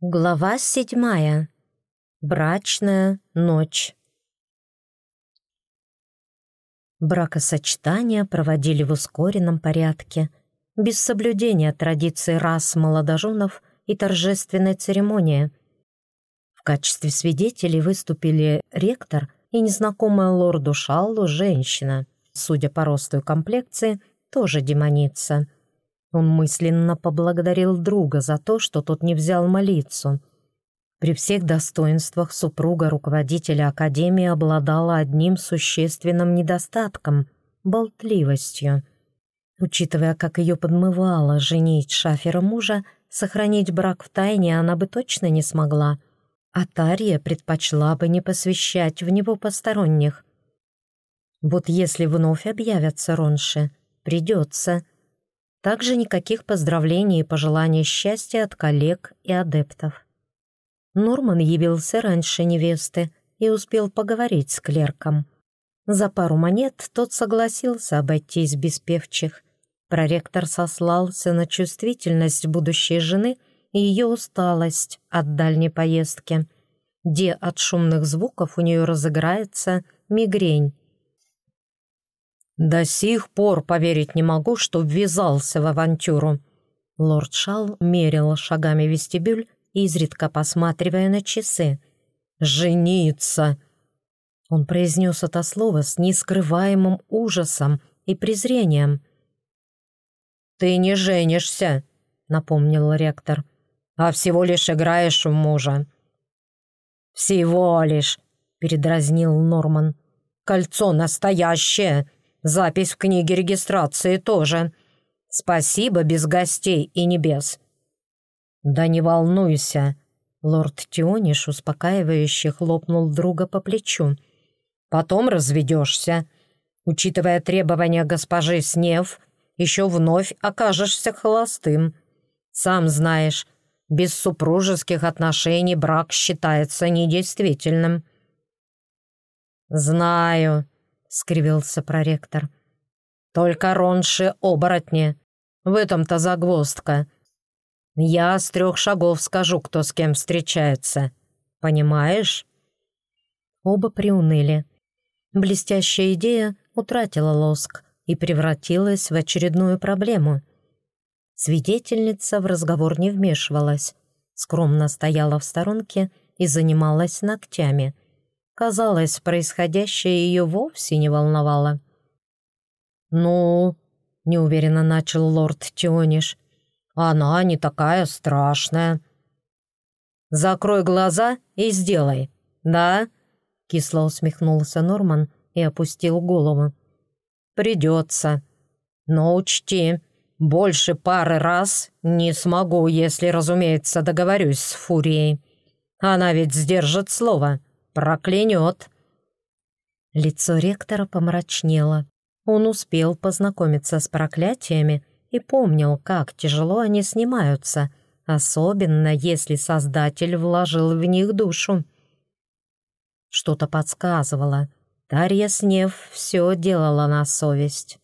Глава седьмая. Брачная ночь. Бракосочетания проводили в ускоренном порядке, без соблюдения традиций рас молодоженов и торжественной церемонии. В качестве свидетелей выступили ректор и незнакомая лорду Шаллу женщина, судя по росту и комплекции, тоже демоница — он мысленно поблагодарил друга за то, что тот не взял молиться. При всех достоинствах супруга руководителя Академии обладала одним существенным недостатком — болтливостью. Учитывая, как ее подмывало женить шафера мужа, сохранить брак в тайне она бы точно не смогла. А Тария предпочла бы не посвящать в него посторонних. Вот если вновь объявятся ронши, придется — также никаких поздравлений и пожеланий счастья от коллег и адептов. Норман явился раньше невесты и успел поговорить с клерком. За пару монет тот согласился обойтись без певчих. Проректор сослался на чувствительность будущей жены и ее усталость от дальней поездки, где от шумных звуков у нее разыграется мигрень. «До сих пор поверить не могу, что ввязался в авантюру». Лорд Шал мерил шагами вестибюль, изредка посматривая на часы. «Жениться!» Он произнес это слово с нескрываемым ужасом и презрением. «Ты не женишься», — напомнил ректор, «а всего лишь играешь в мужа». «Всего лишь», — передразнил Норман. «Кольцо настоящее, Запись в книге регистрации тоже. Спасибо без гостей и небес». «Да не волнуйся», — лорд Тиониш успокаивающе хлопнул друга по плечу. «Потом разведешься. Учитывая требования госпожи Снев, еще вновь окажешься холостым. Сам знаешь, без супружеских отношений брак считается недействительным». «Знаю», — скривился проректор. «Только ронши-оборотни. В этом-то загвоздка. Я с трех шагов скажу, кто с кем встречается. Понимаешь?» Оба приуныли. Блестящая идея утратила лоск и превратилась в очередную проблему. Свидетельница в разговор не вмешивалась, скромно стояла в сторонке и занималась ногтями — Казалось, происходящее ее вовсе не волновало. «Ну...» — неуверенно начал лорд Тиониш. «Она не такая страшная». «Закрой глаза и сделай, да?» Кисло усмехнулся Норман и опустил голову. «Придется. Но учти, больше пары раз не смогу, если, разумеется, договорюсь с Фурией. Она ведь сдержит слово». Проклянет!» Лицо ректора помрачнело. Он успел познакомиться с проклятиями и помнил, как тяжело они снимаются, особенно если Создатель вложил в них душу. Что-то подсказывало. Тарья Снев все делала на совесть.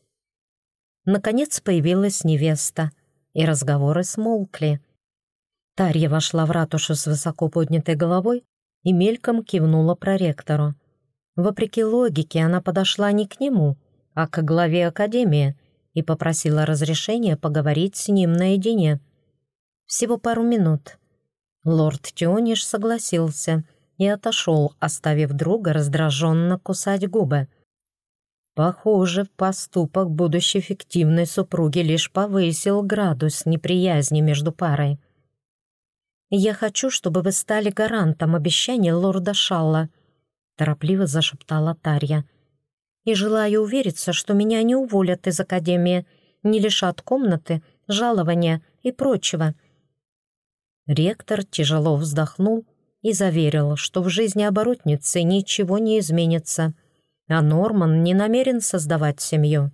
Наконец появилась невеста, и разговоры смолкли. Тарья вошла в ратушу с высоко поднятой головой и мельком кивнула проректору. Вопреки логике, она подошла не к нему, а к главе академии и попросила разрешения поговорить с ним наедине. Всего пару минут. Лорд Тиониш согласился и отошел, оставив друга раздраженно кусать губы. Похоже, поступок будущей фиктивной супруги лишь повысил градус неприязни между парой. «Я хочу, чтобы вы стали гарантом обещания лорда Шалла», торопливо зашептала Тарья. «И желаю увериться, что меня не уволят из Академии, не лишат комнаты, жалования и прочего». Ректор тяжело вздохнул и заверил, что в жизни оборотницы ничего не изменится, а Норман не намерен создавать семью.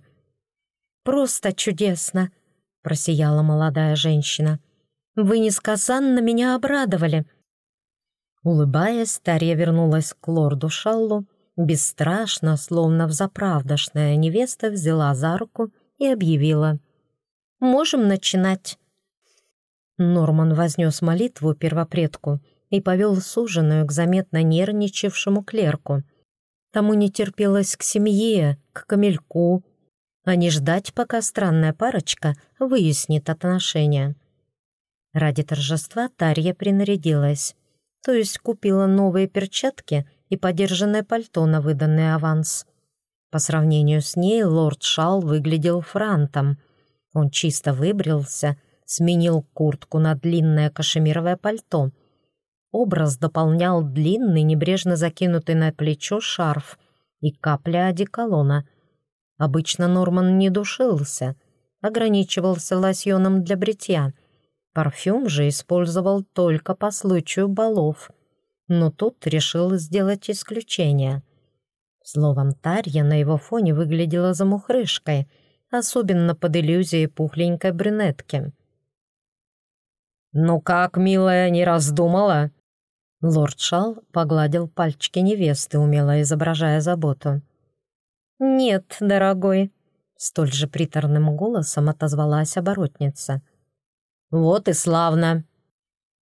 «Просто чудесно!» — просияла молодая женщина. Вы несказанно меня обрадовали». Улыбаясь, Тарья вернулась к лорду Шаллу, бесстрашно, словно взаправдошная невеста взяла за руку и объявила. «Можем начинать». Норман вознес молитву первопредку и повел суженую к заметно нервничавшему клерку. Тому не терпелось к семье, к камельку, а не ждать, пока странная парочка выяснит отношения. Ради торжества Тарья принарядилась, то есть купила новые перчатки и подержанное пальто на выданный аванс. По сравнению с ней лорд Шал выглядел франтом. Он чисто выбрился, сменил куртку на длинное кашемировое пальто. Образ дополнял длинный, небрежно закинутый на плечо шарф и капля одеколона — Обычно Норман не душился, ограничивался лосьоном для бритья. Парфюм же использовал только по случаю балов. Но тут решил сделать исключение. Словом, Тарья на его фоне выглядела замухрышкой, особенно под иллюзией пухленькой брюнетки. «Ну как, милая, не раздумала?» Лорд Шал погладил пальчики невесты, умело изображая заботу. «Нет, дорогой», — столь же приторным голосом отозвалась оборотница. «Вот и славно!»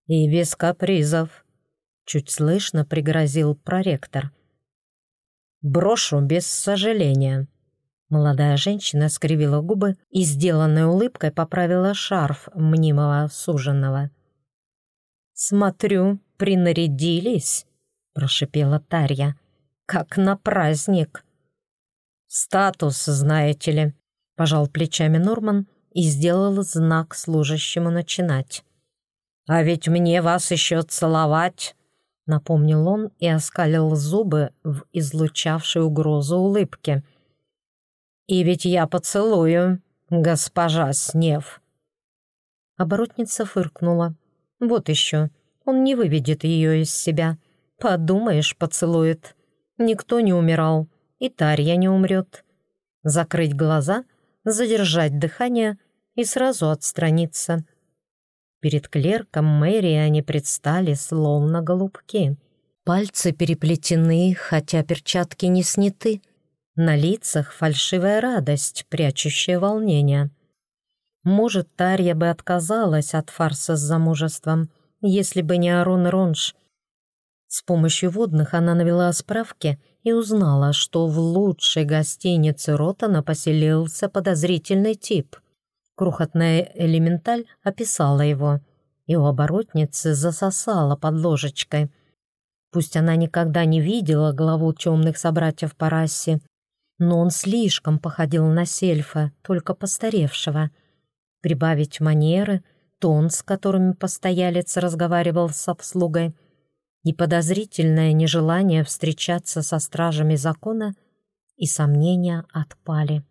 «И без капризов», — чуть слышно пригрозил проректор. «Брошу без сожаления». Молодая женщина скривила губы и, сделанной улыбкой, поправила шарф мнимого суженного. «Смотрю, принарядились», — прошипела Тарья, — «как на праздник». «Статус, знаете ли», — пожал плечами Норман и сделал знак служащему начинать. «А ведь мне вас еще целовать», — напомнил он и оскалил зубы в излучавшей угрозу улыбке. «И ведь я поцелую, госпожа Снев». Оборотница фыркнула. «Вот еще, он не выведет ее из себя. Подумаешь, поцелует. Никто не умирал и Тарья не умрет. Закрыть глаза, задержать дыхание и сразу отстраниться. Перед клерком Мэри они предстали словно голубки. Пальцы переплетены, хотя перчатки не сняты. На лицах фальшивая радость, прячущая волнение. Может, Тарья бы отказалась от фарса с замужеством, если бы не Арон Ронж. С помощью водных она навела справки и узнала, что в лучшей гостинице Ротана поселился подозрительный тип. Крохотная элементаль описала его, и у оборотницы засосала под ложечкой. Пусть она никогда не видела главу темных собратьев по расе, но он слишком походил на сельфа, только постаревшего. Прибавить манеры, тон, с которыми постоялец разговаривал с обслугой — и подозрительное нежелание встречаться со стражами закона и сомнения отпали.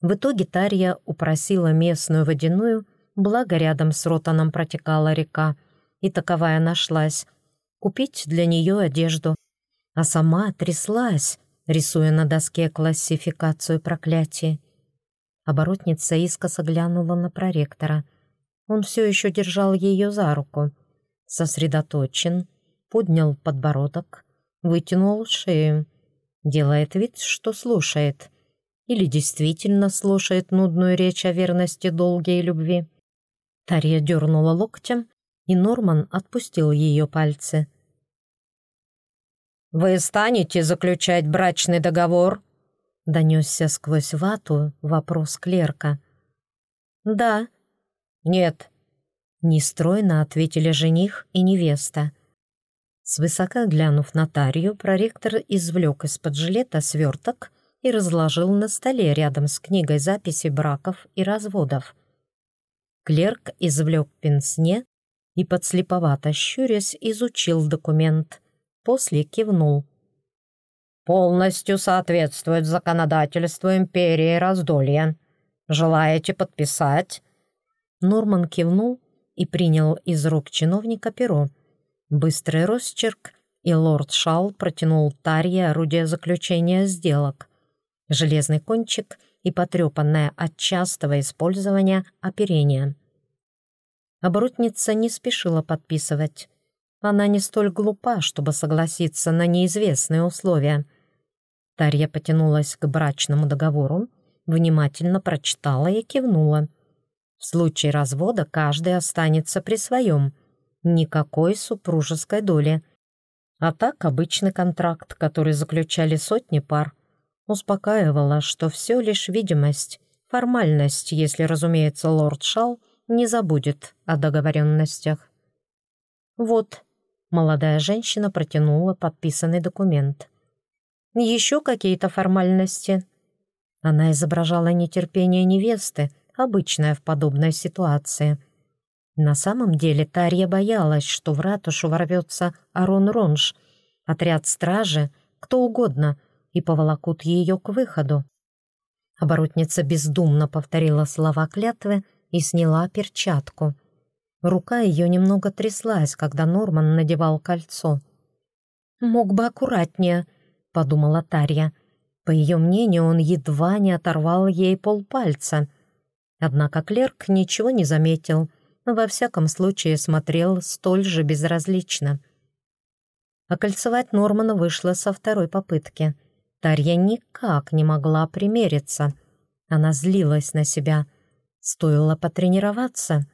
В итоге Тарья упросила местную водяную, благо рядом с Ротаном протекала река, и таковая нашлась, купить для нее одежду, а сама тряслась, рисуя на доске классификацию проклятий. Оборотница искоса глянула на проректора. Он все еще держал ее за руку — сосредоточен, поднял подбородок, вытянул шею, делает вид, что слушает. Или действительно слушает нудную речь о верности, долге и любви. Тарья дернула локтем, и Норман отпустил ее пальцы. «Вы станете заключать брачный договор?» — донесся сквозь вату вопрос клерка. «Да». «Нет, Нестройно ответили жених и невеста. Свысока глянув на Тарью, проректор извлек из-под жилета сверток и разложил на столе рядом с книгой записи браков и разводов. Клерк извлек пенсне и, подслеповато щурясь, изучил документ. После кивнул. «Полностью соответствует законодательству империи раздолья. Желаете подписать?» Норман кивнул и принял из рук чиновника перо. Быстрый росчерк, и лорд Шал протянул Тарье орудие заключения сделок. Железный кончик и потрепанное от частого использования оперение. Оборотница не спешила подписывать. Она не столь глупа, чтобы согласиться на неизвестные условия. Тарья потянулась к брачному договору, внимательно прочитала и кивнула — В случае развода каждый останется при своем. Никакой супружеской доли. А так обычный контракт, который заключали сотни пар, успокаивала, что все лишь видимость, формальность, если, разумеется, лорд Шал не забудет о договоренностях. Вот, молодая женщина протянула подписанный документ. Еще какие-то формальности. Она изображала нетерпение невесты, обычное в подобной ситуации. На самом деле Тарья боялась, что в ратушу ворвется Арон Ронж, отряд стражи, кто угодно, и поволокут ее к выходу. Оборотница бездумно повторила слова клятвы и сняла перчатку. Рука ее немного тряслась, когда Норман надевал кольцо. «Мог бы аккуратнее», — подумала Тарья. По ее мнению, он едва не оторвал ей полпальца. Однако клерк ничего не заметил, во всяком случае смотрел столь же безразлично. Окольцевать Нормана вышло со второй попытки. Тарья никак не могла примериться. Она злилась на себя. Стоило потренироваться.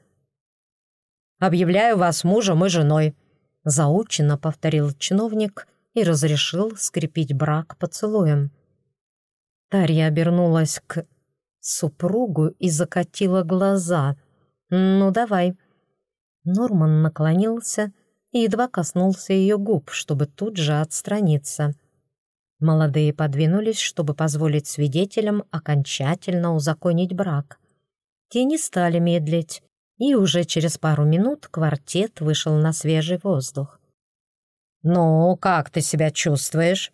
«Объявляю вас мужем и женой», — заученно повторил чиновник — и разрешил скрепить брак поцелуем. Тарья обернулась к супругу и закатила глаза. «Ну, давай». Норман наклонился и едва коснулся ее губ, чтобы тут же отстраниться. Молодые подвинулись, чтобы позволить свидетелям окончательно узаконить брак. Те не стали медлить, и уже через пару минут квартет вышел на свежий воздух. «Ну, как ты себя чувствуешь?»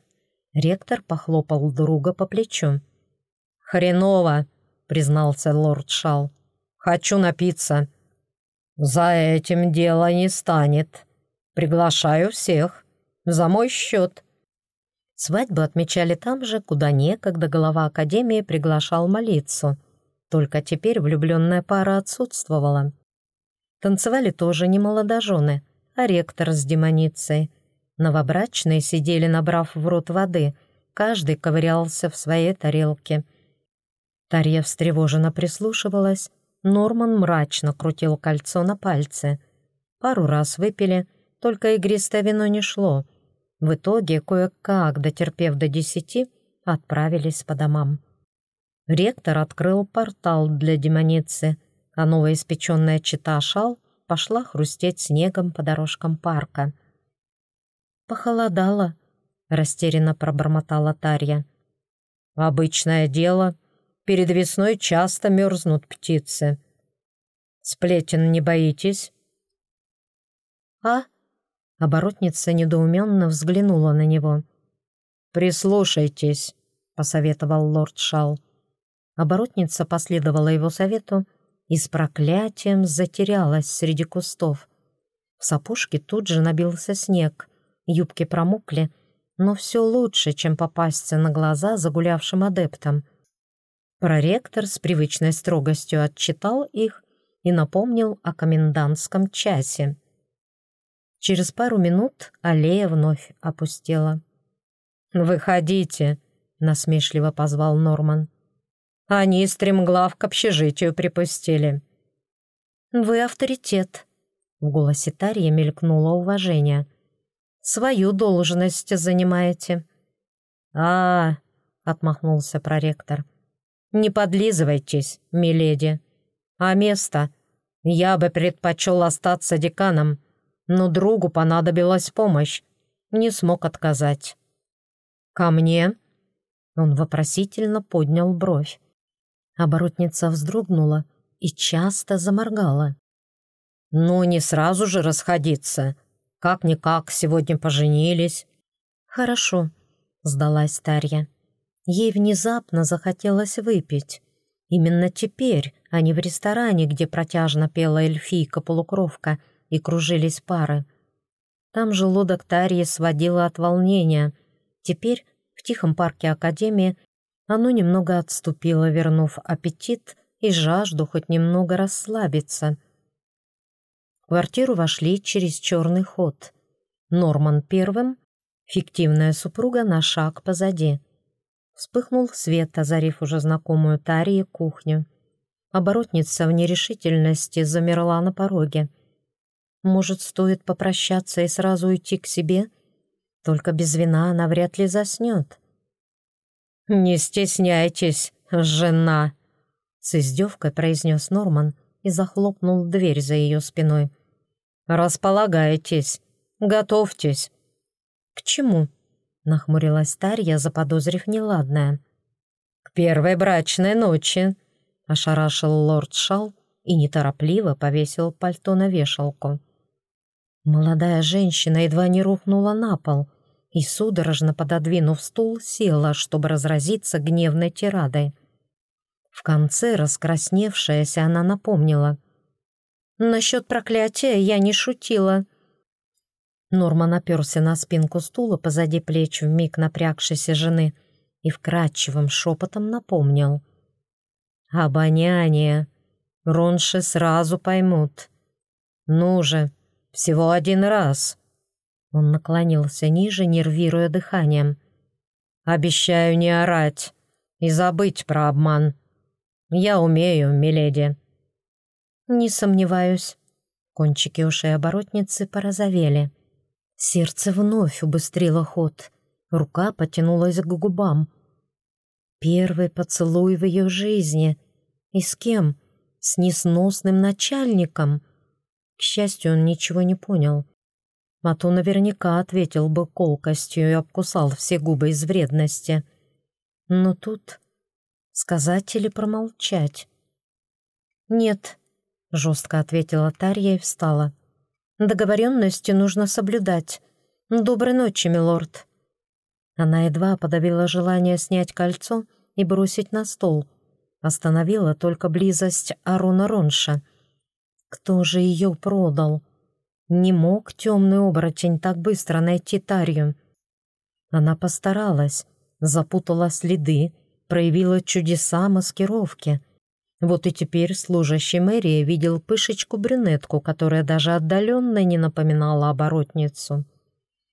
Ректор похлопал друга по плечу. «Хреново», — признался лорд Шал. «Хочу напиться». «За этим дело не станет. Приглашаю всех. За мой счет». Свадьбу отмечали там же, куда некогда глава Академии приглашал молиться. Только теперь влюбленная пара отсутствовала. Танцевали тоже не молодожены, а ректор с демоницей — Новобрачные сидели, набрав в рот воды, каждый ковырялся в своей тарелке. Тарья встревоженно прислушивалась, Норман мрачно крутил кольцо на пальце. Пару раз выпили, только игристое вино не шло. В итоге, кое-как, дотерпев до десяти, отправились по домам. Ректор открыл портал для демоницы, а новоиспеченная чита Шал пошла хрустеть снегом по дорожкам парка — «Похолодало», — растерянно пробормотала Тарья. «Обычное дело. Перед весной часто мерзнут птицы. Сплетен не боитесь?» «А?» — оборотница недоуменно взглянула на него. «Прислушайтесь», — посоветовал лорд Шал. Оборотница последовала его совету и с проклятием затерялась среди кустов. В сапожке тут же набился снег — юбки промокли, но все лучше, чем попасться на глаза загулявшим адептам. Проректор с привычной строгостью отчитал их и напомнил о комендантском часе. Через пару минут аллея вновь опустела. «Выходите», — насмешливо позвал Норман. «Они стремглав к общежитию припустили». «Вы авторитет», — в голосе Тарьи мелькнуло уважение свою должность занимаете». «А, — отмахнулся проректор, — не подлизывайтесь, миледи. А место? Я бы предпочел остаться деканом, но другу понадобилась помощь. Не смог отказать». «Ко мне?» Он вопросительно поднял бровь. Оборотница вздрогнула и часто заморгала. «Ну, не сразу же расходиться. Как-никак, сегодня поженились». «Хорошо», — сдалась Тарья. Ей внезапно захотелось выпить. Именно теперь, а не в ресторане, где протяжно пела эльфийка-полукровка и кружились пары. Там желудок Тарьи сводило от волнения. Теперь, в тихом парке Академии, оно немного отступило, вернув аппетит и жажду хоть немного расслабиться — в квартиру вошли через черный ход. Норман первым, фиктивная супруга на шаг позади. Вспыхнул свет, озарив уже знакомую Тарии кухню. Оборотница в нерешительности замерла на пороге. Может, стоит попрощаться и сразу уйти к себе? Только без вина она вряд ли заснет. «Не стесняйтесь, жена!» С издевкой произнес Норман и захлопнул дверь за ее спиной. «Располагайтесь, готовьтесь». «К чему?» — нахмурилась Тарья, заподозрив неладное. «К первой брачной ночи», — ошарашил лорд Шал и неторопливо повесил пальто на вешалку. Молодая женщина едва не рухнула на пол и, судорожно пододвинув стул, села, чтобы разразиться гневной тирадой. В конце, раскрасневшаяся, она напомнила. «Насчет проклятия я не шутила». Норман оперся на спинку стула позади плеч вмиг напрягшейся жены и вкрадчивым шепотом напомнил. «Обоняние. Ронши сразу поймут. Ну же, всего один раз». Он наклонился ниже, нервируя дыханием. «Обещаю не орать и забыть про обман. Я умею, миледи». «Не сомневаюсь». Кончики ушей оборотницы порозовели. Сердце вновь убыстрило ход. Рука потянулась к губам. Первый поцелуй в ее жизни. И с кем? С несносным начальником. К счастью, он ничего не понял. А то наверняка ответил бы колкостью и обкусал все губы из вредности. Но тут Сказать или промолчать? «Нет», — жестко ответила Тарья и встала. «Договоренности нужно соблюдать. Доброй ночи, милорд». Она едва подавила желание снять кольцо и бросить на стол. Остановила только близость Аруна Ронша. Кто же ее продал? Не мог темный оборотень так быстро найти Тарью. Она постаралась, запутала следы, проявила чудеса маскировки. Вот и теперь служащий мэрии видел пышечку-брюнетку, которая даже отдаленно не напоминала оборотницу.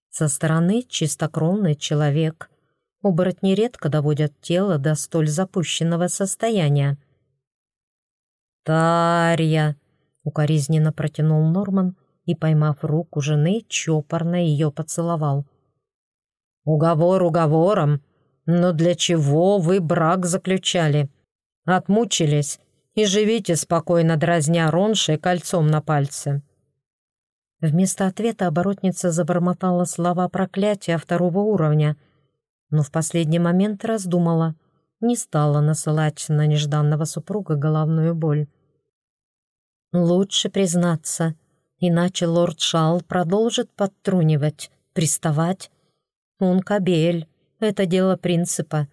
Со стороны чистокровный человек. Оборотни редко доводят тело до столь запущенного состояния. «Тарья!» — укоризненно протянул Норман и, поймав руку жены, чопорно ее поцеловал. «Уговор уговором, но для чего вы брак заключали? Отмучились и живите спокойно, дразня роншей кольцом на пальце». Вместо ответа оборотница забормотала слова проклятия второго уровня, но в последний момент раздумала, не стала насылать на нежданного супруга головную боль. «Лучше признаться, иначе лорд Шал продолжит подтрунивать, приставать. Он кабель, это дело принципа.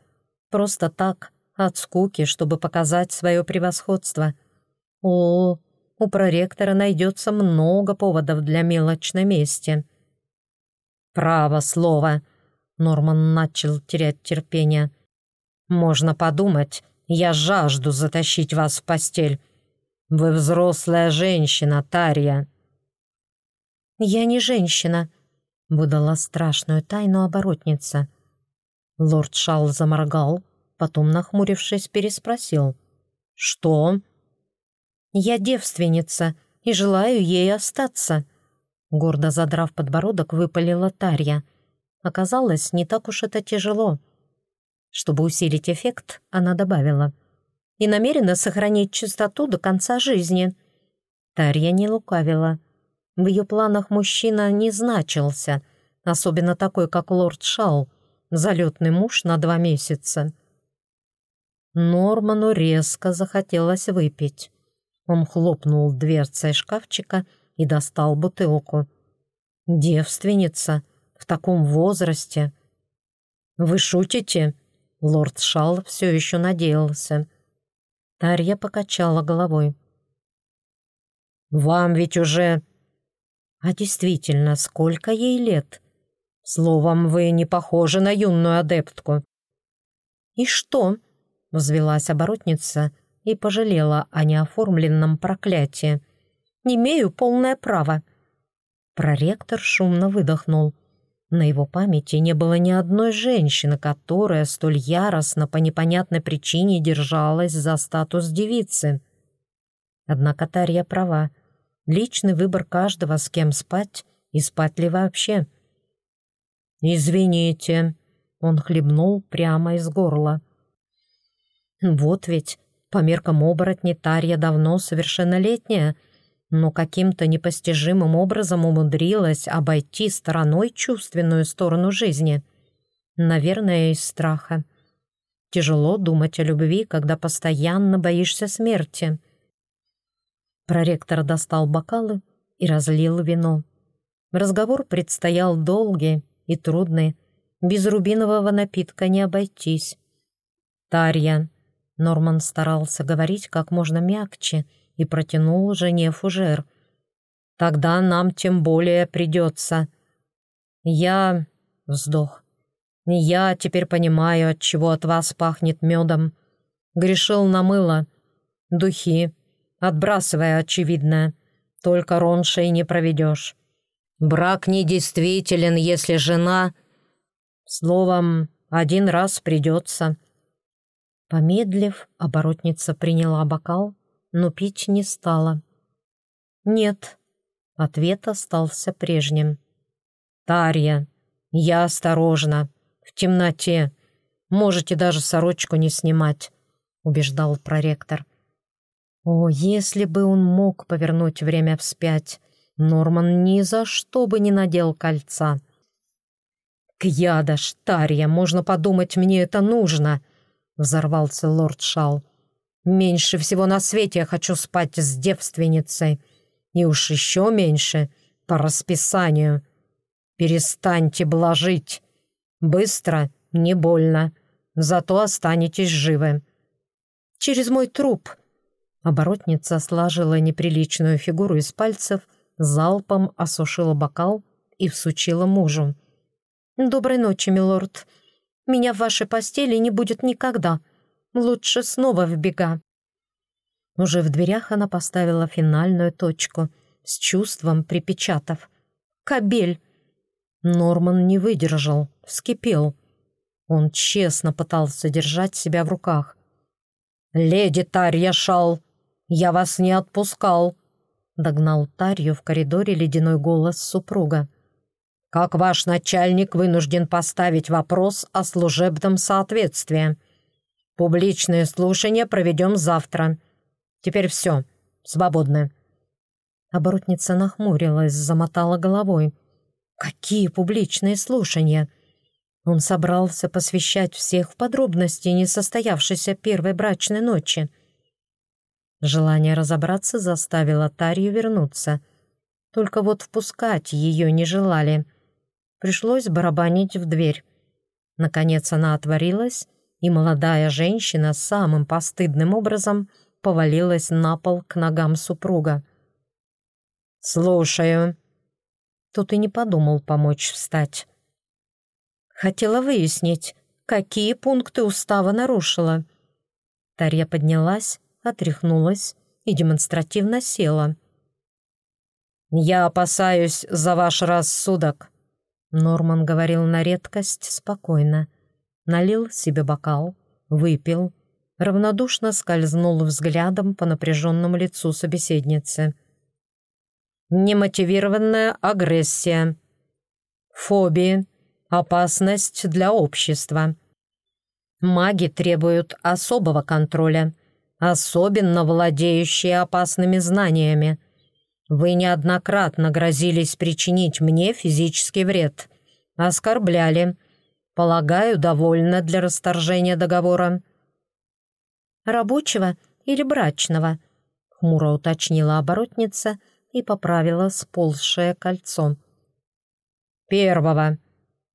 Просто так, от скуки, чтобы показать свое превосходство. О, у проректора найдется много поводов для мелочной мести. «Право слово!» — Норман начал терять терпение. «Можно подумать, я жажду затащить вас в постель. Вы взрослая женщина, Тарья». «Я не женщина», — выдала страшную тайну оборотница. Лорд Шал заморгал, потом, нахмурившись, переспросил. «Что?» «Я девственница и желаю ей остаться», гордо задрав подбородок, выпалила Тарья. Оказалось, не так уж это тяжело. Чтобы усилить эффект, она добавила. «И намерена сохранить чистоту до конца жизни». Тарья не лукавила. В ее планах мужчина не значился, особенно такой, как лорд Шал — залетный муж на два месяца. Норману резко захотелось выпить. Он хлопнул дверцей шкафчика и достал бутылку. «Девственница в таком возрасте!» «Вы шутите?» Лорд Шал все еще надеялся. Тарья покачала головой. «Вам ведь уже...» «А действительно, сколько ей лет?» Словом, вы не похожи на юную адептку». «И что?» — взвелась оборотница и пожалела о неоформленном проклятии. «Не имею полное право». Проректор шумно выдохнул. На его памяти не было ни одной женщины, которая столь яростно по непонятной причине держалась за статус девицы. Однако Тарья права. Личный выбор каждого, с кем спать и спать ли вообще. «Извините», — он хлебнул прямо из горла. «Вот ведь, по меркам оборотни Тарья давно совершеннолетняя, но каким-то непостижимым образом умудрилась обойти стороной чувственную сторону жизни. Наверное, из страха. Тяжело думать о любви, когда постоянно боишься смерти. Проректор достал бокалы и разлил вино. Разговор предстоял долгий и трудный. Без рубинового напитка не обойтись. «Тарья», — Норман старался говорить как можно мягче и протянул жене фужер. «Тогда нам тем более придется». «Я...» — вздох. «Я теперь понимаю, от чего от вас пахнет медом. Грешил на мыло, духи, отбрасывая очевидное. Только роншей не проведешь. Брак недействителен, если жена... Словом, один раз придется. Помедлив, оборотница приняла бокал, но пить не стала. «Нет», — ответ остался прежним. «Тарья, я осторожна, в темноте. Можете даже сорочку не снимать», — убеждал проректор. О, если бы он мог повернуть время вспять, Норман ни за что бы не надел кольца. «Кьяда, Штарья, можно подумать, мне это нужно!» — взорвался лорд Шал. «Меньше всего на свете я хочу спать с девственницей. И уж еще меньше по расписанию. Перестаньте блажить. Быстро, не больно. Зато останетесь живы. Через мой труп Оборотница сложила неприличную фигуру из пальцев, залпом осушила бокал и всучила мужу. «Доброй ночи, милорд. Меня в вашей постели не будет никогда. Лучше снова в бега». Уже в дверях она поставила финальную точку, с чувством припечатав. «Кобель!» Норман не выдержал, вскипел. Он честно пытался держать себя в руках. «Леди Тарья Шал!» «Я вас не отпускал», — догнал Тарью в коридоре ледяной голос супруга. «Как ваш начальник вынужден поставить вопрос о служебном соответствии. Публичные слушания проведем завтра. Теперь все, свободны». Оборотница нахмурилась, замотала головой. «Какие публичные слушания?» Он собрался посвящать всех в подробности несостоявшейся первой брачной ночи. Желание разобраться заставило Тарью вернуться. Только вот впускать ее не желали. Пришлось барабанить в дверь. Наконец она отворилась, и молодая женщина самым постыдным образом повалилась на пол к ногам супруга. «Слушаю». Тут и не подумал помочь встать. Хотела выяснить, какие пункты устава нарушила. Тарья поднялась, отряхнулась и демонстративно села. «Я опасаюсь за ваш рассудок», — Норман говорил на редкость спокойно. Налил себе бокал, выпил, равнодушно скользнул взглядом по напряженному лицу собеседницы. «Немотивированная агрессия. Фобии. Опасность для общества. Маги требуют особого контроля особенно владеющие опасными знаниями. Вы неоднократно грозились причинить мне физический вред. Оскорбляли. Полагаю, довольно для расторжения договора». «Рабочего или брачного?» — хмуро уточнила оборотница и поправила сползшее кольцо. «Первого.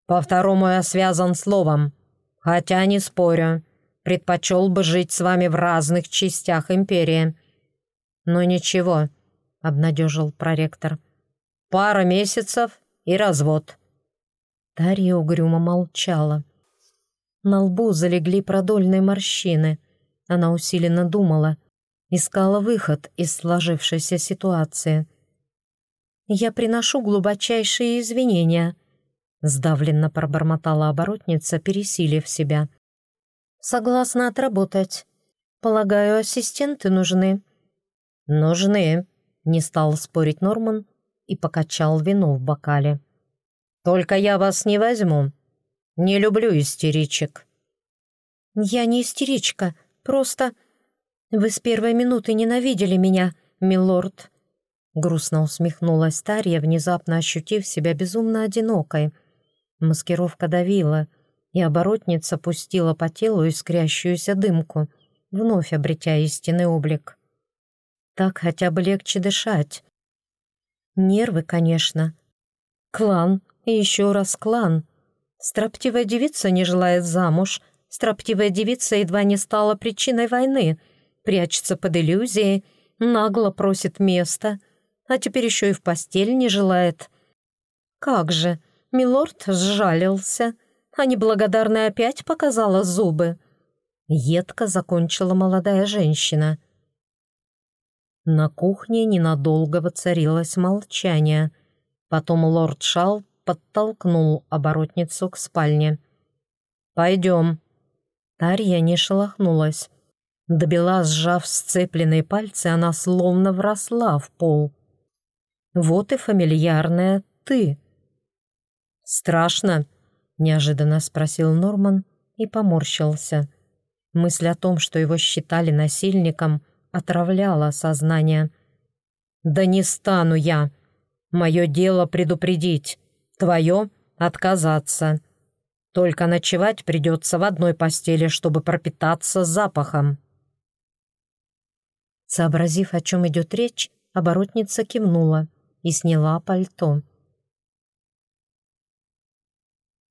По второму я связан словом, хотя не спорю предпочел бы жить с вами в разных частях империи». «Но ничего», — обнадежил проректор. «Пара месяцев и развод». Дарья угрюмо молчала. На лбу залегли продольные морщины. Она усиленно думала, искала выход из сложившейся ситуации. «Я приношу глубочайшие извинения», — сдавленно пробормотала оборотница, пересилив себя. Согласна отработать. Полагаю, ассистенты нужны. «Нужны», — не стал спорить Норман и покачал вино в бокале. «Только я вас не возьму. Не люблю истеричек». «Я не истеричка, просто...» «Вы с первой минуты ненавидели меня, милорд», Грустно усмехнулась Тарья, внезапно ощутив себя безумно одинокой. Маскировка давила, и оборотница пустила по телу искрящуюся дымку, вновь обретя истинный облик. Так хотя бы легче дышать. Нервы, конечно. Клан, и еще раз клан. Строптивая девица не желает замуж. Строптивая девица едва не стала причиной войны. Прячется под иллюзией, нагло просит места — а теперь еще и в постель не желает. Как же, милорд сжалился, а неблагодарная опять показала зубы. Едко закончила молодая женщина. На кухне ненадолго воцарилось молчание. Потом лорд Шал подтолкнул оборотницу к спальне. «Пойдем». Тарья не шелохнулась. Добила, сжав сцепленные пальцы, она словно вросла в пол. Вот и фамильярная «ты». «Страшно?» — неожиданно спросил Норман и поморщился. Мысль о том, что его считали насильником, отравляла сознание. «Да не стану я. Мое дело предупредить. Твое — отказаться. Только ночевать придется в одной постели, чтобы пропитаться запахом». Сообразив, о чем идет речь, оборотница кивнула и сняла пальто.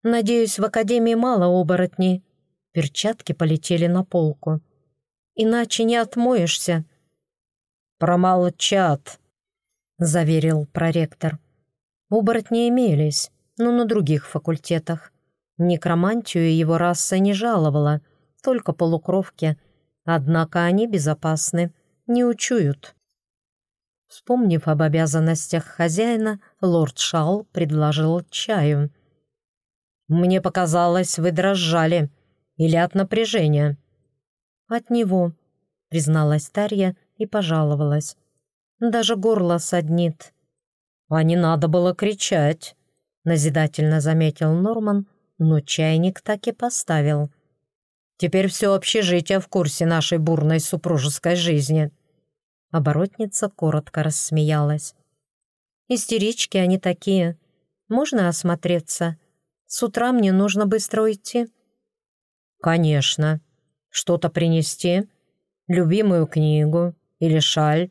«Надеюсь, в Академии мало оборотней». Перчатки полетели на полку. «Иначе не отмоешься». «Промолчат», — заверил проректор. Оборотни имелись, но на других факультетах. Некромантию его раса не жаловала, только полукровки. Однако они безопасны, не учуют. Вспомнив об обязанностях хозяина, лорд Шал предложил чаю. «Мне показалось, вы дрожали. Или от напряжения?» «От него», — призналась Тарья и пожаловалась. «Даже горло саднит». «А не надо было кричать», — назидательно заметил Норман, но чайник так и поставил. «Теперь все общежитие в курсе нашей бурной супружеской жизни». Оборотница коротко рассмеялась. «Истерички они такие. Можно осмотреться? С утра мне нужно быстро уйти». «Конечно. Что-то принести? Любимую книгу? Или шаль?»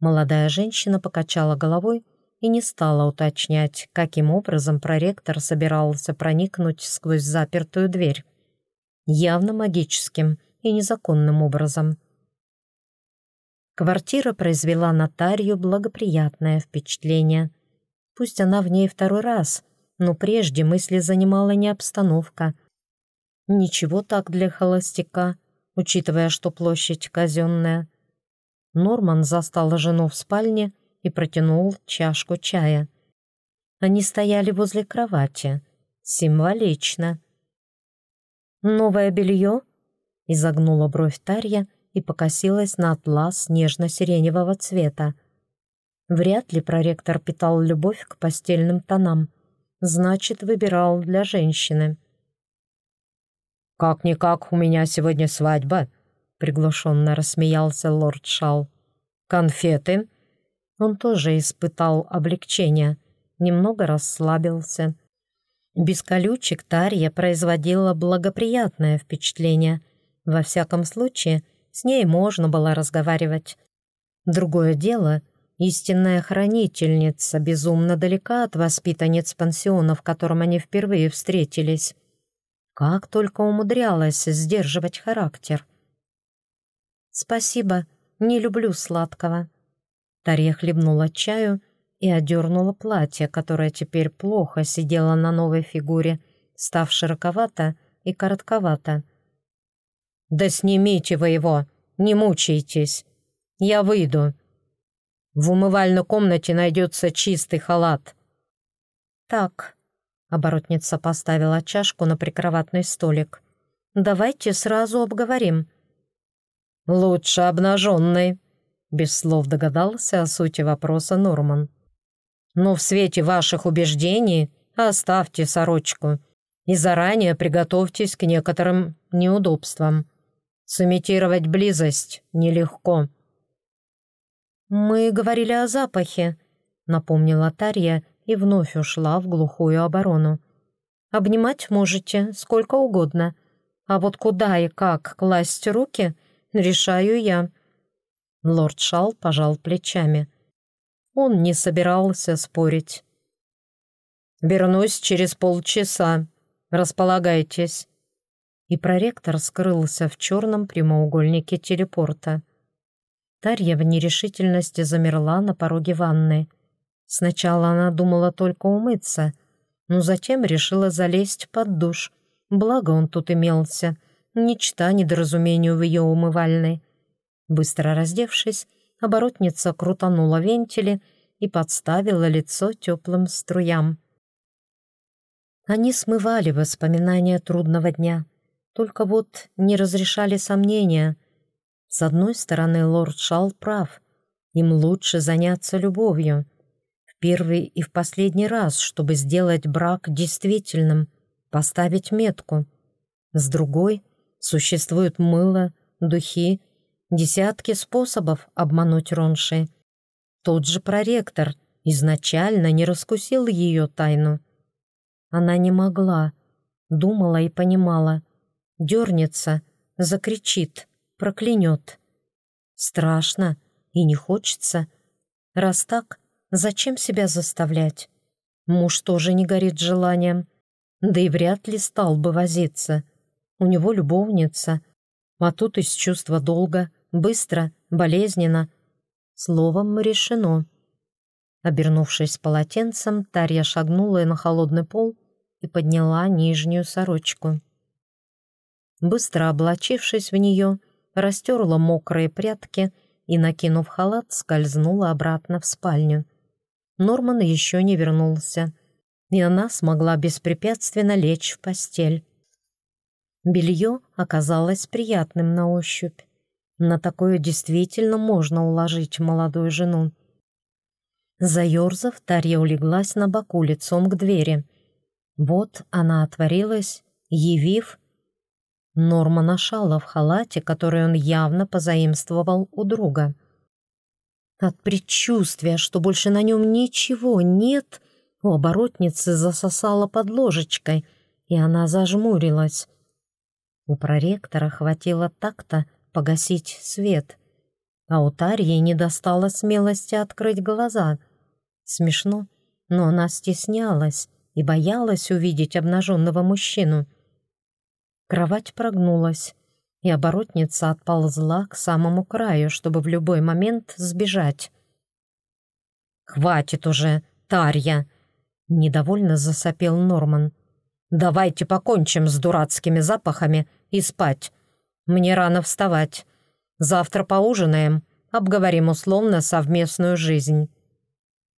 Молодая женщина покачала головой и не стала уточнять, каким образом проректор собирался проникнуть сквозь запертую дверь. Явно магическим и незаконным образом. Квартира произвела на Тарью благоприятное впечатление. Пусть она в ней второй раз, но прежде мысли занимала не обстановка. Ничего так для холостяка, учитывая, что площадь казенная. Норман застал жену в спальне и протянул чашку чая. Они стояли возле кровати. Символично. «Новое белье?» — изогнула бровь Тарья — и покосилась на атлас нежно-сиреневого цвета. Вряд ли проректор питал любовь к постельным тонам. Значит, выбирал для женщины. «Как-никак, у меня сегодня свадьба», — приглушенно рассмеялся лорд Шал. «Конфеты?» Он тоже испытал облегчение, немного расслабился. Без колючек Тарья производила благоприятное впечатление. Во всяком случае, с ней можно было разговаривать. Другое дело — истинная хранительница, безумно далека от воспитанниц пансиона, в котором они впервые встретились. Как только умудрялась сдерживать характер. «Спасибо, не люблю сладкого». Тарья хлебнула чаю и одернула платье, которое теперь плохо сидело на новой фигуре, став широковато и коротковато. «Да снимите вы его! Не мучайтесь! Я выйду. В умывальной комнате найдется чистый халат». «Так», — оборотница поставила чашку на прикроватный столик, «давайте сразу обговорим». «Лучше обнаженной», — Без слов догадался о сути вопроса Норман. «Но в свете ваших убеждений оставьте сорочку и заранее приготовьтесь к некоторым неудобствам. Сымитировать близость нелегко». «Мы говорили о запахе», — напомнила Тарья и вновь ушла в глухую оборону. «Обнимать можете сколько угодно, а вот куда и как класть руки, решаю я». Лорд Шал пожал плечами. Он не собирался спорить. «Вернусь через полчаса. Располагайтесь». И проректор скрылся в черном прямоугольнике телепорта. Тарья в нерешительности замерла на пороге ванны. Сначала она думала только умыться, но затем решила залезть под душ. Благо он тут имелся. Ни чта недоразумению в ее умывальной. Быстро раздевшись, оборотница крутанула вентили и подставила лицо теплым струям. Они смывали воспоминания трудного дня, только вот не разрешали сомнения. С одной стороны, лорд Шал прав. Им лучше заняться любовью. Первый и в последний раз, чтобы сделать брак действительным, поставить метку. С другой, существует мыло, духи Десятки способов обмануть Ронши. Тот же проректор изначально не раскусил ее тайну. Она не могла, думала и понимала. Дернется, закричит, проклянет. Страшно и не хочется. Раз так, зачем себя заставлять? Муж тоже не горит желанием. Да и вряд ли стал бы возиться. У него любовница, а тут из чувства долга — Быстро, болезненно. Словом, решено. Обернувшись полотенцем, Тарья шагнула на холодный пол и подняла нижнюю сорочку. Быстро облачившись в нее, растерла мокрые прятки и, накинув халат, скользнула обратно в спальню. Норман еще не вернулся, и она смогла беспрепятственно лечь в постель. Белье оказалось приятным на ощупь. На такое действительно можно уложить молодую жену. Заерзав, Тарья улеглась на боку лицом к двери. Вот она отворилась, явив Нормана Шала в халате, который он явно позаимствовал у друга. От предчувствия, что больше на нем ничего нет, у оборотницы засосала под ложечкой, и она зажмурилась. У проректора хватило так-то, погасить свет. А у Тарьи не достало смелости открыть глаза. Смешно, но она стеснялась и боялась увидеть обнаженного мужчину. Кровать прогнулась, и оборотница отползла к самому краю, чтобы в любой момент сбежать. «Хватит уже, Тарья!» — недовольно засопел Норман. «Давайте покончим с дурацкими запахами и спать. Мне рано вставать. Завтра поужинаем, обговорим условно совместную жизнь».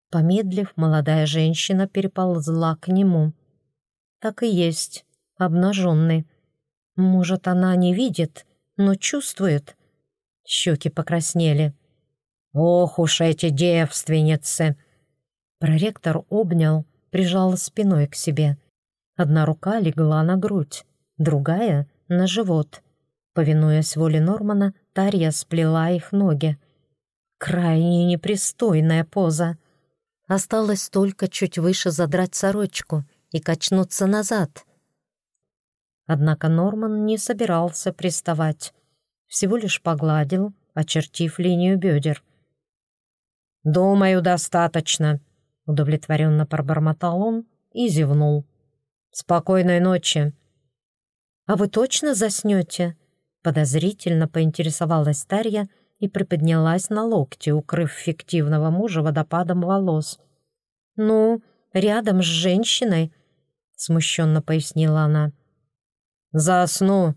Помедлив, молодая женщина переползла к нему. Так и есть, обнаженный. Может, она не видит, но чувствует. Щеки покраснели. «Ох уж эти девственницы!» Проректор обнял, прижал спиной к себе. Одна рука легла на грудь, другая — на живот. Повинуясь воле Нормана, Тарья сплела их ноги. Крайне непристойная поза. Осталось только чуть выше задрать сорочку и качнуться назад. Однако Норман не собирался приставать. Всего лишь погладил, очертив линию бедер. «Думаю, достаточно», — удовлетворенно пробормотал он и зевнул. «Спокойной ночи». «А вы точно заснете?» Подозрительно поинтересовалась Тарья и приподнялась на локте, укрыв фиктивного мужа водопадом волос. «Ну, рядом с женщиной», — смущенно пояснила она. «Засну.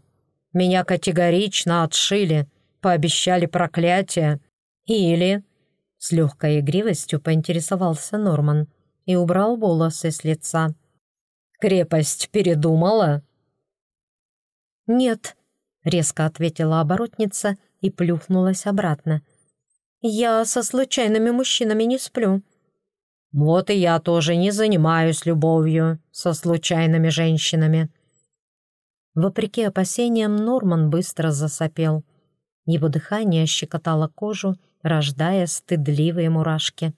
Меня категорично отшили, пообещали проклятие. Или...» С легкой игривостью поинтересовался Норман и убрал волосы с лица. «Крепость передумала?» «Нет», — резко ответила оборотница и плюхнулась обратно. «Я со случайными мужчинами не сплю». «Вот и я тоже не занимаюсь любовью со случайными женщинами». Вопреки опасениям, Норман быстро засопел. Его дыхание щекотало кожу, рождая стыдливые мурашки.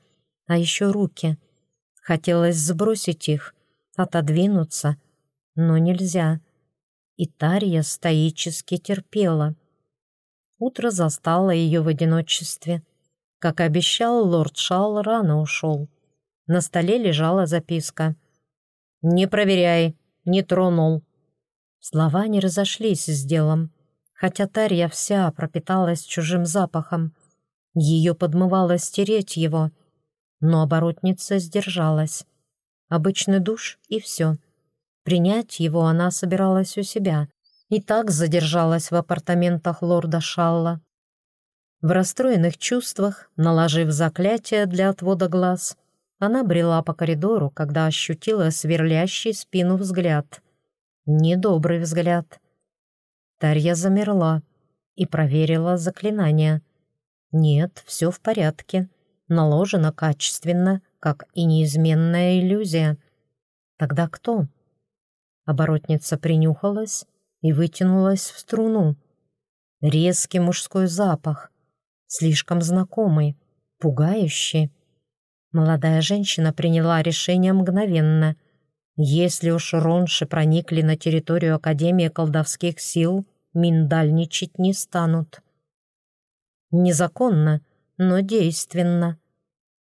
А еще руки. Хотелось сбросить их, отодвинуться, но нельзя. И Тарья стоически терпела. Утро застало ее в одиночестве. Как обещал, лорд Шал рано ушел. На столе лежала записка. «Не проверяй, не тронул». Слова не разошлись с делом, хотя Тарья вся пропиталась чужим запахом. Ее подмывало стереть его, но оборотница сдержалась. Обычный душ и все. Принять его она собиралась у себя и так задержалась в апартаментах лорда Шалла. В расстроенных чувствах, наложив заклятие для отвода глаз, она брела по коридору, когда ощутила сверлящий спину взгляд. Недобрый взгляд. Тарья замерла и проверила заклинание. Нет, все в порядке. Наложено качественно, как и неизменная иллюзия. Тогда кто? Оборотница принюхалась и вытянулась в струну. Резкий мужской запах, слишком знакомый, пугающий. Молодая женщина приняла решение мгновенно. Если уж ронши проникли на территорию Академии колдовских сил, миндальничать не станут. Незаконно, но действенно.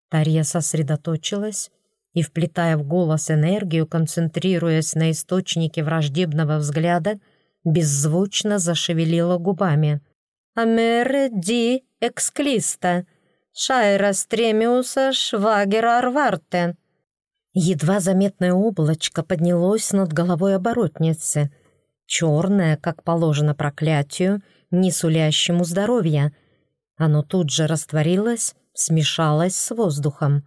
Тарья сосредоточилась и, вплетая в голос энергию, концентрируясь на источнике враждебного взгляда, беззвучно зашевелила губами. «Амере ди эксклиста, шайра стремиуса швагера арварте». Едва заметное облачко поднялось над головой оборотницы, черное, как положено проклятию, не сулящему здоровья. Оно тут же растворилось, смешалось с воздухом.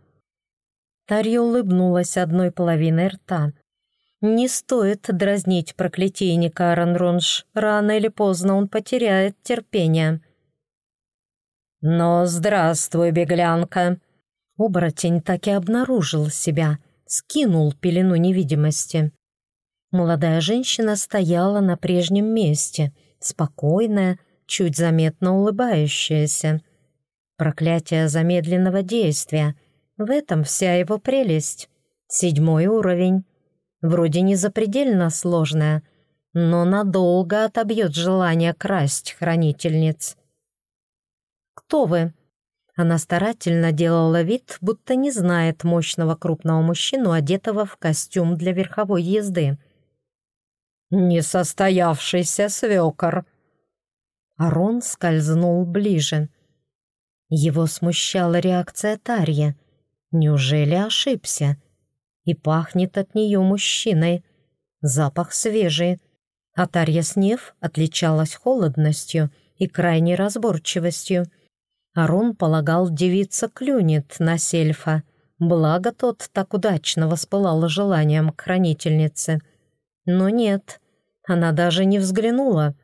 Тарья улыбнулась одной половиной рта. «Не стоит дразнить проклятийника Аранронж. Рано или поздно он потеряет терпение». «Но здравствуй, беглянка!» Оборотень так и обнаружил себя, скинул пелену невидимости. Молодая женщина стояла на прежнем месте, спокойная, чуть заметно улыбающаяся. Проклятие замедленного действия — в этом вся его прелесть. Седьмой уровень. Вроде не запредельно сложная, но надолго отобьет желание красть хранительниц. «Кто вы?» Она старательно делала вид, будто не знает мощного крупного мужчину, одетого в костюм для верховой езды. «Несостоявшийся свекор!» Арон скользнул ближе. Его смущала реакция Тарьи. Неужели ошибся? И пахнет от нее мужчиной. Запах свежий. А Тарья Снев отличалась холодностью и крайней разборчивостью. Арон полагал, девица клюнет на сельфа. Благо тот так удачно воспылал желанием к хранительнице. Но нет, она даже не взглянула.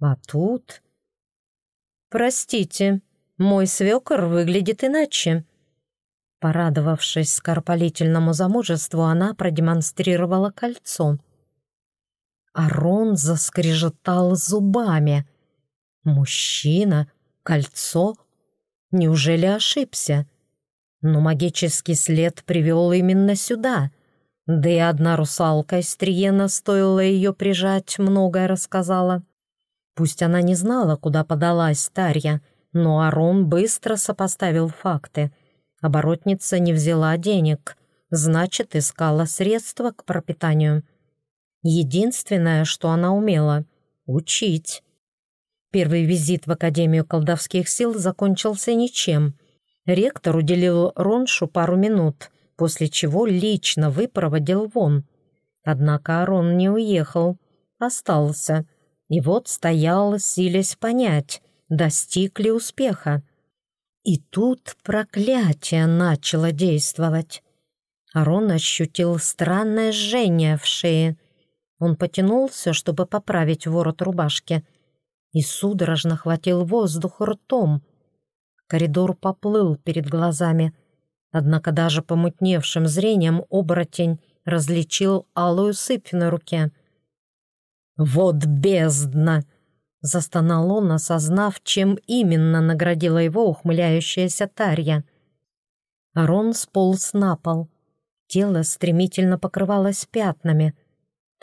А тут... «Простите, мой свекор выглядит иначе», Порадовавшись скоропалительному замужеству, она продемонстрировала кольцо. Арон заскрежетал зубами. «Мужчина? Кольцо? Неужели ошибся?» Но магический след привел именно сюда. Да и одна русалка из Триена, стоило ее прижать, многое рассказала. Пусть она не знала, куда подалась Тарья, но Арон быстро сопоставил факты — Оборотница не взяла денег, значит, искала средства к пропитанию. Единственное, что она умела — учить. Первый визит в Академию колдовских сил закончился ничем. Ректор уделил Роншу пару минут, после чего лично выпроводил вон. Однако Арон не уехал, остался. И вот стоял, силясь понять, достиг ли успеха. И тут проклятие начало действовать. Арон ощутил странное жжение в шее. Он потянулся, чтобы поправить ворот рубашки, и судорожно хватил воздух ртом. Коридор поплыл перед глазами, однако даже помутневшим зрением оборотень различил алую сыпь на руке. «Вот бездна!» — застонал он, осознав, чем именно наградила его ухмыляющаяся Тарья. Арон сполз на пол. Тело стремительно покрывалось пятнами.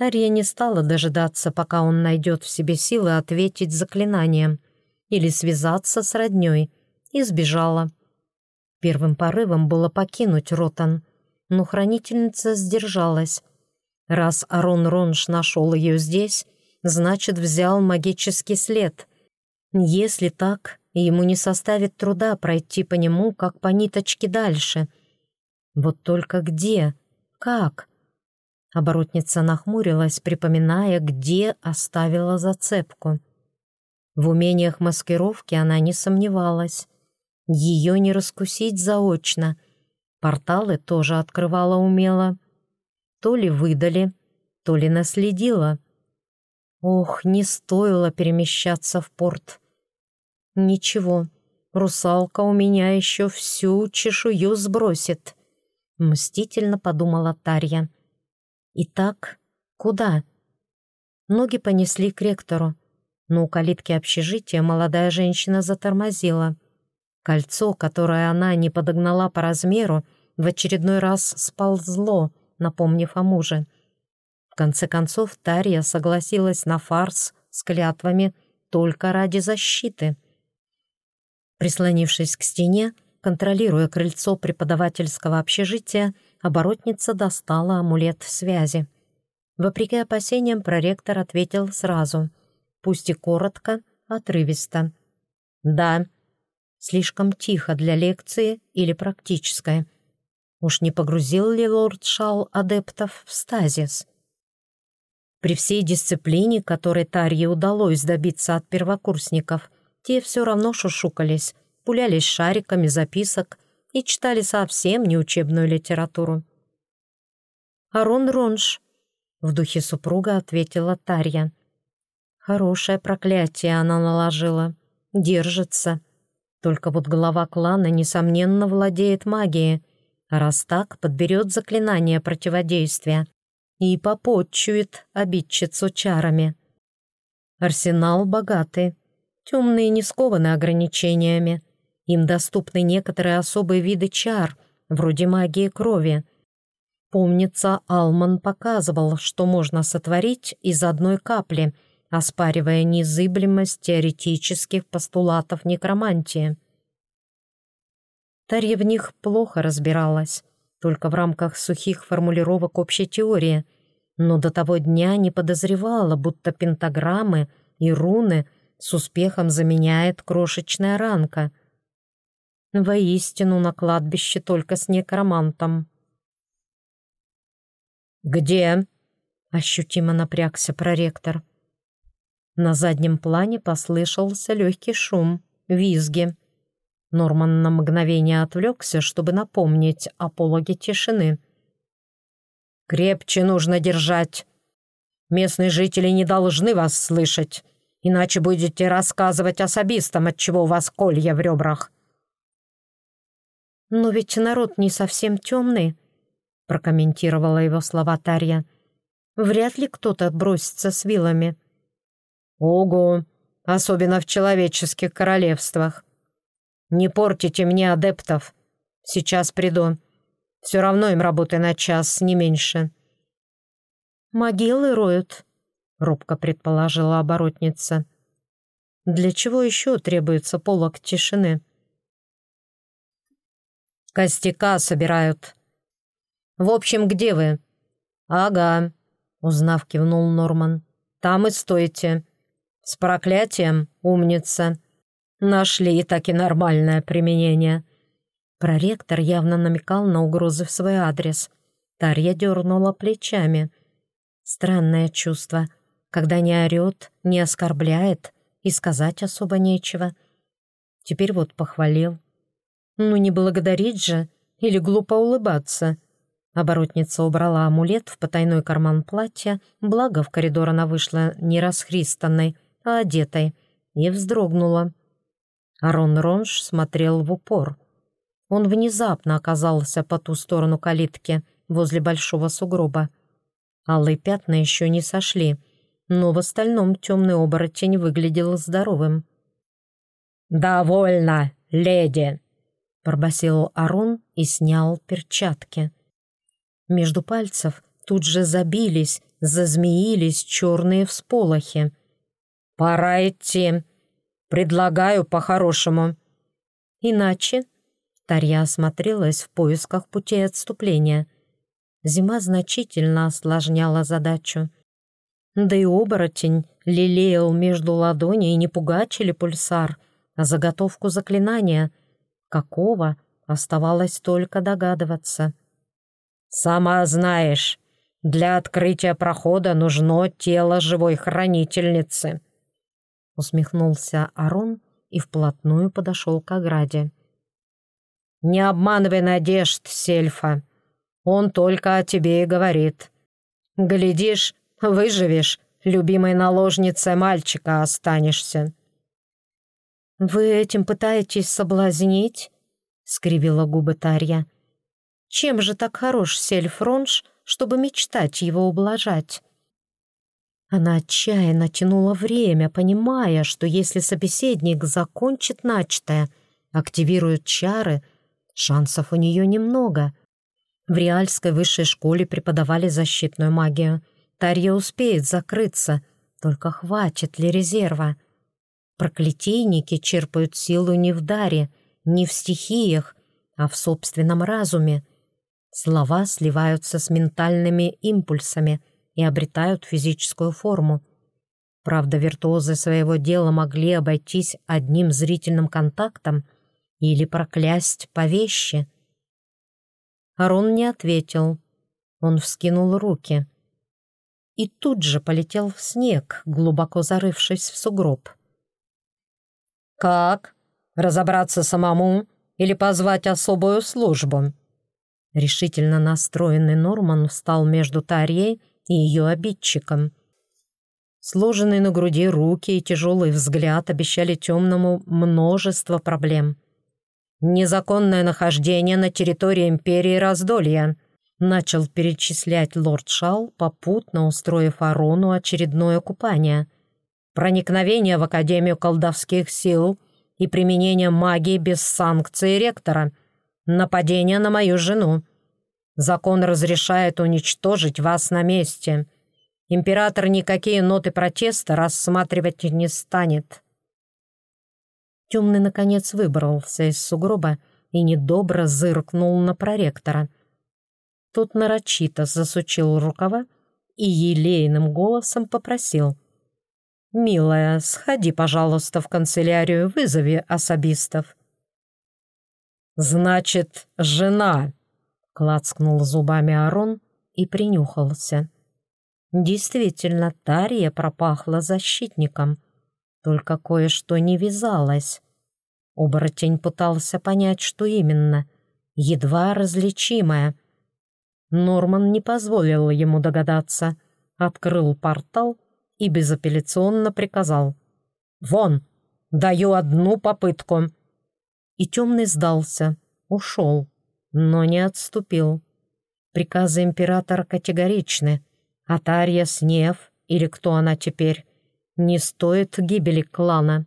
Тарья не стала дожидаться, пока он найдет в себе силы ответить заклинанием или связаться с роднёй, и сбежала. Первым порывом было покинуть Ротан, но хранительница сдержалась. Раз Арон Ронш нашел ее здесь, значит, взял магический след. Если так, ему не составит труда пройти по нему, как по ниточке дальше. Вот только где? Как? Оборотница нахмурилась, припоминая, где оставила зацепку. В умениях маскировки она не сомневалась. Ее не раскусить заочно. Порталы тоже открывала умело. То ли выдали, то ли наследила. Ох, не стоило перемещаться в порт. Ничего, русалка у меня еще всю чешую сбросит. Мстительно подумала Тарья. Итак, куда? Ноги понесли к ректору, но у калитки общежития молодая женщина затормозила. Кольцо, которое она не подогнала по размеру, в очередной раз сползло, напомнив о муже. В конце концов, Тария согласилась на фарс с клятвами только ради защиты. Прислонившись к стене, контролируя крыльцо преподавательского общежития, оборотница достала амулет связи. Вопреки опасениям, проректор ответил сразу, пусть и коротко, отрывисто. «Да». Слишком тихо для лекции или практической. Уж не погрузил ли лорд Шал адептов в стазис? При всей дисциплине, которой Тарье удалось добиться от первокурсников, те все равно шушукались, пулялись шариками записок и читали совсем не учебную литературу. «Арон Ронж», — в духе супруга ответила Тарья. «Хорошее проклятие она наложила. Держится. Только вот глава клана, несомненно, владеет магией, раз так, подберет заклинание противодействия и попотчует обидчицу чарами. Арсенал богатый. Темные не скованы ограничениями. Им доступны некоторые особые виды чар, вроде магии крови. Помнится, Алман показывал, что можно сотворить из одной капли, оспаривая незыблемость теоретических постулатов некромантии. Тарья в них плохо разбиралась, только в рамках сухих формулировок общей теории, но до того дня не подозревала, будто пентаграммы и руны с успехом заменяет крошечная ранка — Воистину на кладбище только с некромантом. «Где?» — ощутимо напрягся проректор. На заднем плане послышался легкий шум, визги. Норман на мгновение отвлекся, чтобы напомнить о тишины. «Крепче нужно держать. Местные жители не должны вас слышать, иначе будете рассказывать особистам, отчего у вас колья в ребрах». «Но ведь народ не совсем темный», — прокомментировала его слова Тарья. «Вряд ли кто-то бросится с вилами». «Ого! Особенно в человеческих королевствах. Не портите мне адептов. Сейчас приду. Все равно им работы на час, не меньше». «Могилы роют», — робко предположила оборотница. «Для чего еще требуется полок тишины?» Костяка собирают. В общем, где вы? Ага, узнав, кивнул Норман. Там и стойте. С проклятием, умница. Нашли таки нормальное применение. Проректор явно намекал на угрозы в свой адрес. Тарья дернула плечами. Странное чувство, когда не орет, не оскорбляет и сказать особо нечего. Теперь вот похвалил. Ну не благодарить же или глупо улыбаться. Оборотница убрала амулет в потайной карман платья, благо в коридор она вышла не расхристанной, а одетой, и вздрогнула. Арон Ронж смотрел в упор. Он внезапно оказался по ту сторону калитки, возле большого сугроба. Алые пятна еще не сошли, но в остальном темный оборотень выглядел здоровым. «Довольно, леди!» — пробасил Арон и снял перчатки. Между пальцев тут же забились, зазмеились черные всполохи. «Пора идти. Предлагаю по-хорошему». «Иначе?» Тарья осмотрелась в поисках путей отступления. Зима значительно осложняла задачу. Да и оборотень лелеял между ладоней не пугач или пульсар, а заготовку заклинания. Какого, оставалось только догадываться. «Сама знаешь, для открытия прохода нужно тело живой хранительницы», усмехнулся Арон и вплотную подошел к ограде. «Не обманывай надежд, Сельфа. Он только о тебе и говорит. Глядишь, выживешь, любимой наложницей мальчика останешься». «Вы этим пытаетесь соблазнить?» — скривила губы Тарья. «Чем же так хорош Сельфронж, чтобы мечтать его ублажать?» Она отчаянно тянула время, понимая, что если собеседник закончит начатое, активирует чары, шансов у нее немного. В Реальской высшей школе преподавали защитную магию. Тарья успеет закрыться, только хватит ли резерва? Проклятийники черпают силу не в даре, не в стихиях, а в собственном разуме. Слова сливаются с ментальными импульсами и обретают физическую форму. Правда, виртуозы своего дела могли обойтись одним зрительным контактом или проклясть по вещи. Арон не ответил. Он вскинул руки. И тут же полетел в снег, глубоко зарывшись в сугроб. «Как? Разобраться самому или позвать особую службу?» Решительно настроенный Норман встал между Тарьей и ее обидчиком. Сложенные на груди руки и тяжелый взгляд обещали темному множество проблем. «Незаконное нахождение на территории Империи Раздолья», начал перечислять лорд Шал, попутно устроив Арону очередное купание. «Проникновение в Академию колдовских сил и применение магии без санкции ректора. Нападение на мою жену. Закон разрешает уничтожить вас на месте. Император никакие ноты протеста рассматривать не станет». Темный, наконец, выбрался из сугроба и недобро зыркнул на проректора. Тот нарочито засучил рукава и елейным голосом попросил. «Милая, сходи, пожалуйста, в канцелярию, вызови особистов». «Значит, жена!» — клацкнул зубами Арон и принюхался. Действительно, Тария пропахла защитником, только кое-что не вязалось. Оборотень пытался понять, что именно, едва различимое. Норман не позволил ему догадаться, открыл портал и безапелляционно приказал. «Вон! Даю одну попытку!» И темный сдался, ушел но не отступил. Приказы императора категоричны. Атарья Снев, или кто она теперь, не стоит гибели клана.